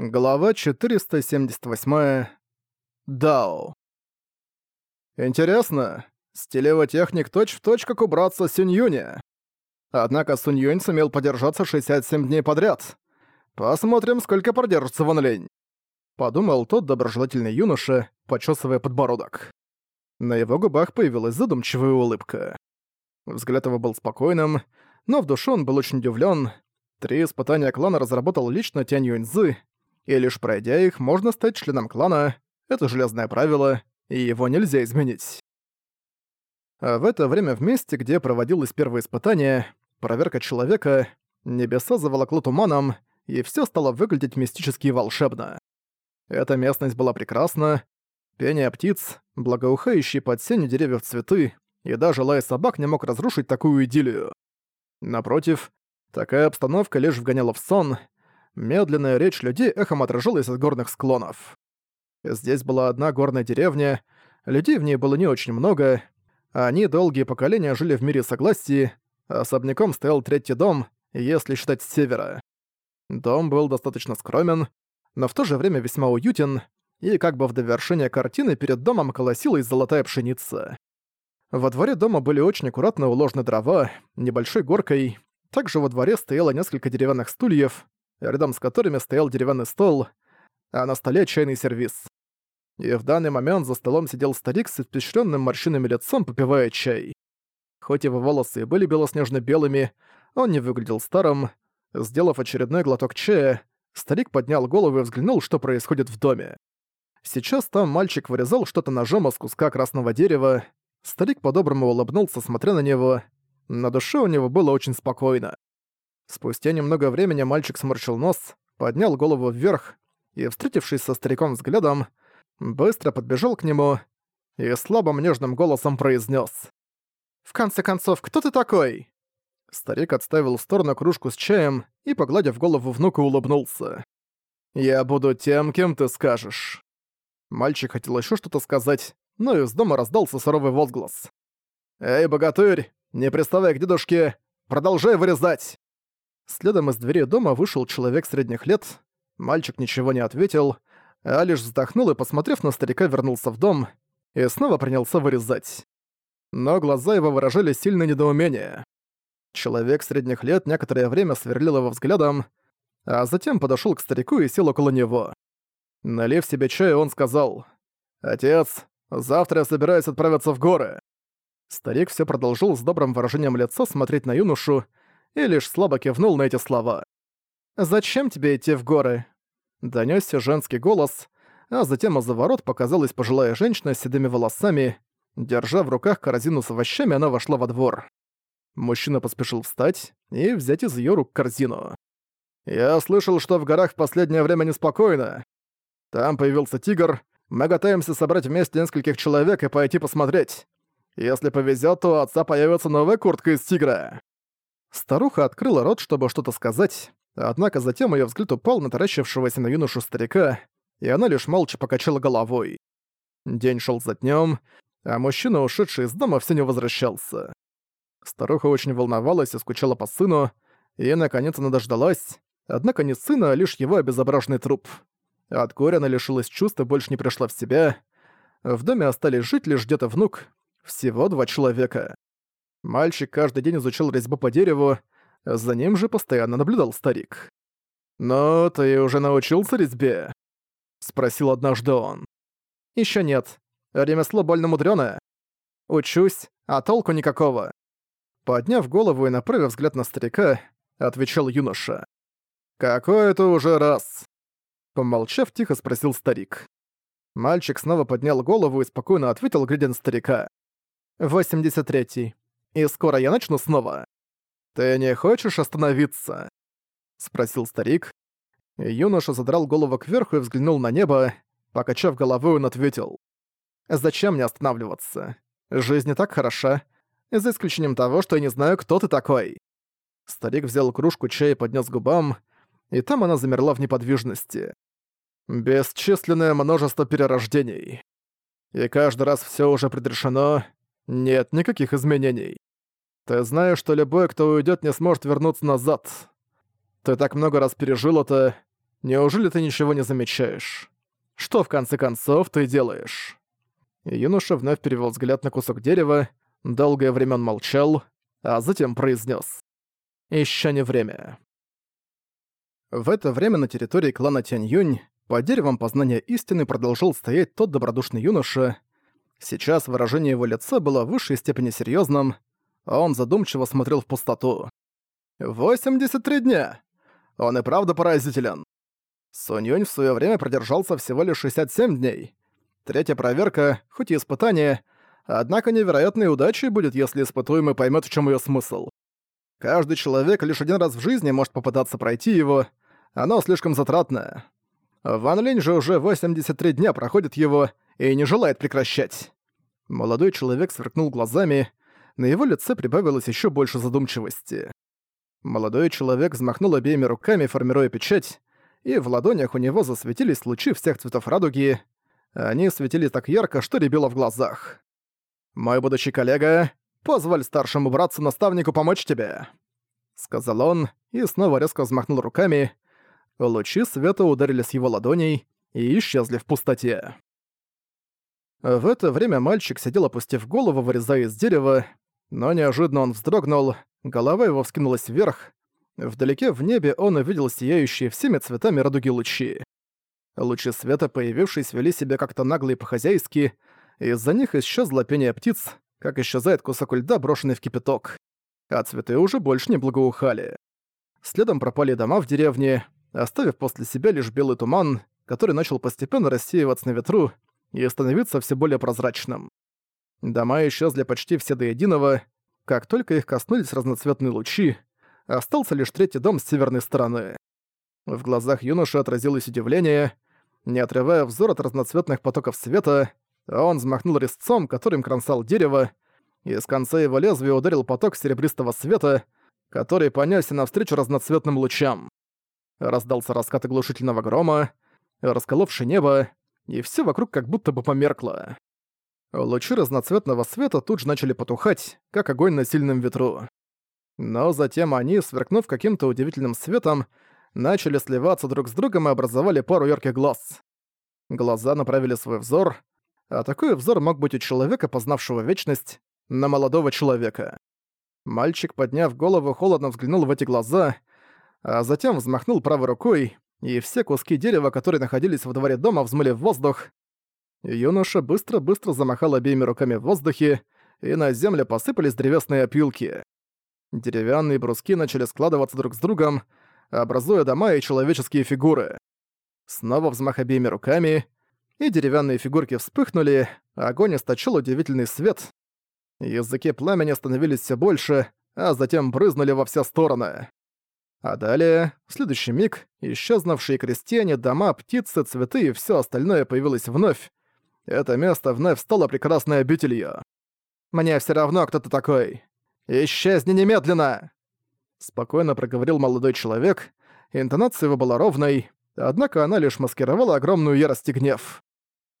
Глава 478. Дао. Интересно, стилевый техник точь-в-точь, как убраться Сунь-Юня. Однако Сунь-Юнь сумел подержаться 67 дней подряд. Посмотрим, сколько продержится Ван Лень. Подумал тот доброжелательный юноша, почесывая подбородок. На его губах появилась задумчивая улыбка. Взгляд его был спокойным, но в душе он был очень удивлен. Три испытания клана разработал лично Тянь Юньзы, и лишь пройдя их, можно стать членом клана. Это железное правило, и его нельзя изменить. А в это время в месте, где проводилось первое испытание, проверка человека, небеса заволокло туманом, и все стало выглядеть мистически и волшебно. Эта местность была прекрасна, пение птиц, благоухающие под сенью деревьев цветы, и даже лай собак не мог разрушить такую идиллию. Напротив, такая обстановка лишь вгоняла в сон, Медленная речь людей эхом отражалась от горных склонов. Здесь была одна горная деревня, людей в ней было не очень много, они долгие поколения жили в мире согласия, особняком стоял третий дом, если считать с севера. Дом был достаточно скромен, но в то же время весьма уютен, и как бы в довершение картины перед домом колосилась золотая пшеница. Во дворе дома были очень аккуратно уложены дрова, небольшой горкой. Также во дворе стояло несколько деревянных стульев, рядом с которыми стоял деревянный стол, а на столе чайный сервиз. И в данный момент за столом сидел старик с испещренным морщинами лицом, попивая чай. Хоть его волосы были белоснежно-белыми, он не выглядел старым. Сделав очередной глоток чая, старик поднял голову и взглянул, что происходит в доме. Сейчас там мальчик вырезал что-то ножом из куска красного дерева. Старик по-доброму улыбнулся, смотря на него. На душе у него было очень спокойно. Спустя немного времени мальчик сморщил нос, поднял голову вверх и, встретившись со стариком взглядом, быстро подбежал к нему и слабым нежным голосом произнес: «В конце концов, кто ты такой?» Старик отставил в сторону кружку с чаем и, погладив голову внука, улыбнулся. «Я буду тем, кем ты скажешь». Мальчик хотел еще что-то сказать, но из дома раздался суровый возглас. «Эй, богатырь, не приставай к дедушке, продолжай вырезать!» Следом из двери дома вышел человек средних лет. Мальчик ничего не ответил, а лишь вздохнул и, посмотрев на старика, вернулся в дом и снова принялся вырезать. Но глаза его выражали сильное недоумение. Человек средних лет некоторое время сверлил его взглядом, а затем подошел к старику и сел около него. Налив себе чая, он сказал, «Отец, завтра я собираюсь отправиться в горы». Старик все продолжил с добрым выражением лица смотреть на юношу, и лишь слабо кивнул на эти слова. «Зачем тебе идти в горы?» Донёсся женский голос, а затем из-за ворот показалась пожилая женщина с седыми волосами. Держа в руках корзину с овощами, она вошла во двор. Мужчина поспешил встать и взять из её рук корзину. «Я слышал, что в горах в последнее время неспокойно. Там появился тигр. Мы готовимся собрать вместе нескольких человек и пойти посмотреть. Если повезёт, то у отца появится новая куртка из тигра». Старуха открыла рот, чтобы что-то сказать, однако затем её взгляд упал на таращившегося на юношу старика, и она лишь молча покачала головой. День шёл за днём, а мужчина, ушедший из дома, всё не возвращался. Старуха очень волновалась и скучала по сыну, и, наконец, она дождалась, однако не сына, а лишь его обезображенный труп. От горя она лишилась чувств и больше не пришла в себя. В доме остались жить лишь где-то внук, всего два человека. Мальчик каждый день изучал резьбу по дереву, за ним же постоянно наблюдал старик. «Но ты уже научился резьбе?» — спросил однажды он. Еще нет. Ремесло больно мудрёное. Учусь, а толку никакого». Подняв голову и направив взгляд на старика, отвечал юноша. «Какой это уже раз?» Помолчав, тихо спросил старик. Мальчик снова поднял голову и спокойно ответил, глядя на старика. «Восемьдесят третий и скоро я начну снова. Ты не хочешь остановиться?» — спросил старик. Юноша задрал голову кверху и взглянул на небо. Покачав головой, он ответил. «Зачем мне останавливаться? Жизнь не так хороша, за исключением того, что я не знаю, кто ты такой». Старик взял кружку чая и поднес губам, и там она замерла в неподвижности. Бесчисленное множество перерождений. И каждый раз все уже предрешено, нет никаких изменений. Ты знаешь, что любой, кто уйдет, не сможет вернуться назад. Ты так много раз пережил это. Неужели ты ничего не замечаешь? Что, в конце концов, ты делаешь?» Юноша вновь перевел взгляд на кусок дерева, долгое время он молчал, а затем произнес: «Ещё не время». В это время на территории клана Тянь-Юнь по деревам познания истины продолжал стоять тот добродушный юноша. Сейчас выражение его лица было в высшей степени серьезным, а он задумчиво смотрел в пустоту. «83 дня! Он и правда поразителен!» Сунь в свое время продержался всего лишь 67 дней. Третья проверка, хоть и испытание, однако невероятной удачей будет, если испытуемый поймет, в чем ее смысл. Каждый человек лишь один раз в жизни может попытаться пройти его, оно слишком затратное. Ван Линь же уже 83 дня проходит его и не желает прекращать. Молодой человек сверкнул глазами, на его лице прибавилось еще больше задумчивости. Молодой человек взмахнул обеими руками, формируя печать, и в ладонях у него засветились лучи всех цветов радуги. Они светили так ярко, что рябило в глазах. «Мой будущий коллега, позволь старшему братцу-наставнику помочь тебе», — сказал он, и снова резко взмахнул руками, Лучи света ударили с его ладоней и исчезли в пустоте. В это время мальчик сидел опустив голову, вырезая из дерева, но неожиданно он вздрогнул, голова его вскинулась вверх. Вдалеке в небе он увидел сияющие всеми цветами радуги лучи. Лучи света, появившись, вели себя как-то нагло и по-хозяйски, из-за них исчезло пение птиц, как исчезает кусок льда, брошенный в кипяток. А цветы уже больше не благоухали. Следом пропали дома в деревне, оставив после себя лишь белый туман, который начал постепенно рассеиваться на ветру и становиться все более прозрачным. Дома исчезли почти все до единого, как только их коснулись разноцветные лучи, остался лишь третий дом с северной стороны. В глазах юноши отразилось удивление. Не отрывая взор от разноцветных потоков света, он взмахнул резцом, которым кромсал дерево, и с конца его лезвия ударил поток серебристого света, который понесся навстречу разноцветным лучам. Раздался раскат оглушительного грома, расколовший небо, и все вокруг как будто бы померкло. Лучи разноцветного света тут же начали потухать, как огонь на сильном ветру. Но затем они, сверкнув каким-то удивительным светом, начали сливаться друг с другом и образовали пару ярких глаз. Глаза направили свой взор, а такой взор мог быть у человека, познавшего вечность, на молодого человека. Мальчик, подняв голову, холодно взглянул в эти глаза а затем взмахнул правой рукой, и все куски дерева, которые находились во дворе дома, взмыли в воздух. Юноша быстро-быстро замахал обеими руками в воздухе, и на землю посыпались древесные опилки. Деревянные бруски начали складываться друг с другом, образуя дома и человеческие фигуры. Снова взмах обеими руками, и деревянные фигурки вспыхнули, огонь источил удивительный свет. Языки пламени становились все больше, а затем брызнули во все стороны. А далее, в следующий миг, исчезнувшие крестьяне, дома, птицы, цветы и все остальное появилось вновь. Это место вновь стало прекрасной обителью. «Мне все равно, кто ты такой. Исчезни немедленно!» Спокойно проговорил молодой человек. Интонация его была ровной, однако она лишь маскировала огромную ярость и гнев.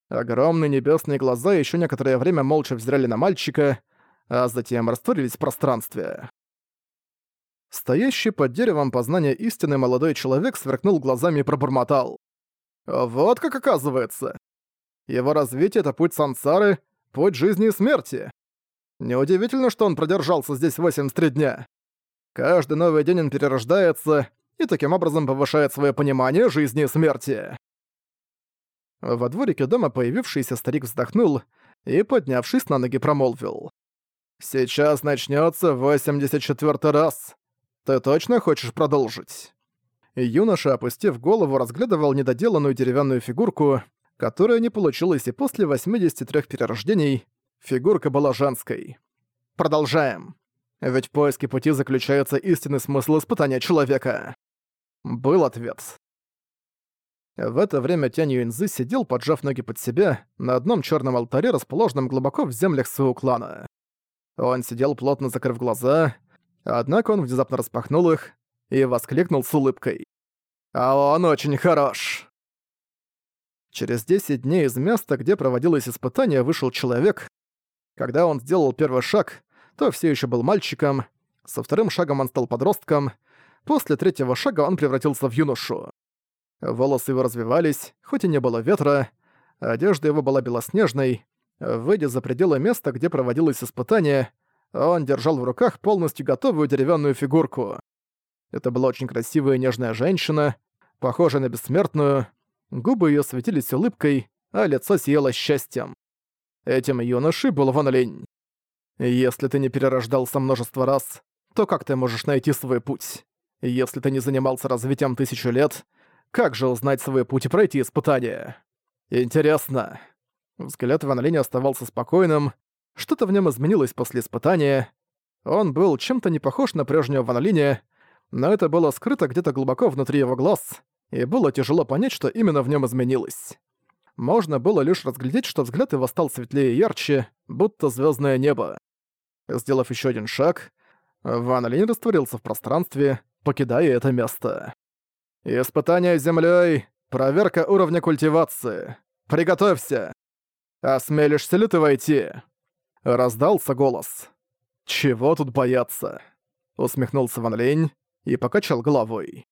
Огромные небесные глаза еще некоторое время молча взирали на мальчика, а затем растворились в пространстве. Стоящий под деревом познания истины молодой человек сверкнул глазами и пробормотал. «Вот как оказывается! Его развитие — это путь сансары, путь жизни и смерти. Неудивительно, что он продержался здесь 83 дня. Каждый новый день он перерождается и таким образом повышает свое понимание жизни и смерти». Во дворике дома появившийся старик вздохнул и, поднявшись на ноги, промолвил. «Сейчас начнется 84 раз. «Ты точно хочешь продолжить?» Юноша, опустив голову, разглядывал недоделанную деревянную фигурку, которая не получилась и после 83 перерождений. Фигурка была женской. «Продолжаем. Ведь в поиске пути заключается истинный смысл испытания человека». Был ответ. В это время Тянь Юньзы сидел, поджав ноги под себя, на одном черном алтаре, расположенном глубоко в землях своего клана. Он сидел, плотно закрыв глаза, Однако он внезапно распахнул их и воскликнул с улыбкой. «А он очень хорош!» Через 10 дней из места, где проводилось испытание, вышел человек. Когда он сделал первый шаг, то все еще был мальчиком, со вторым шагом он стал подростком, после третьего шага он превратился в юношу. Волосы его развивались, хоть и не было ветра, одежда его была белоснежной. Выйдя за пределы места, где проводилось испытание, он держал в руках полностью готовую деревянную фигурку. Это была очень красивая и нежная женщина, похожая на бессмертную. Губы ее светились улыбкой, а лицо сияло счастьем. Этим юношей был Ван Линь. Если ты не перерождался множество раз, то как ты можешь найти свой путь? Если ты не занимался развитием тысячу лет, как же узнать свой путь и пройти испытание? Интересно. Взгляд Ван Линя оставался спокойным, что-то в нем изменилось после испытания. Он был чем-то не похож на прежнего Ван Линя, но это было скрыто где-то глубоко внутри его глаз, и было тяжело понять, что именно в нем изменилось. Можно было лишь разглядеть, что взгляд его стал светлее и ярче, будто звездное небо. Сделав еще один шаг, Ван Линь растворился в пространстве, покидая это место. «Испытание землей, проверка уровня культивации. Приготовься! Осмелишься ли ты войти?» Раздался голос. «Чего тут бояться?» Усмехнулся Ван Линь и покачал головой.